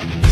you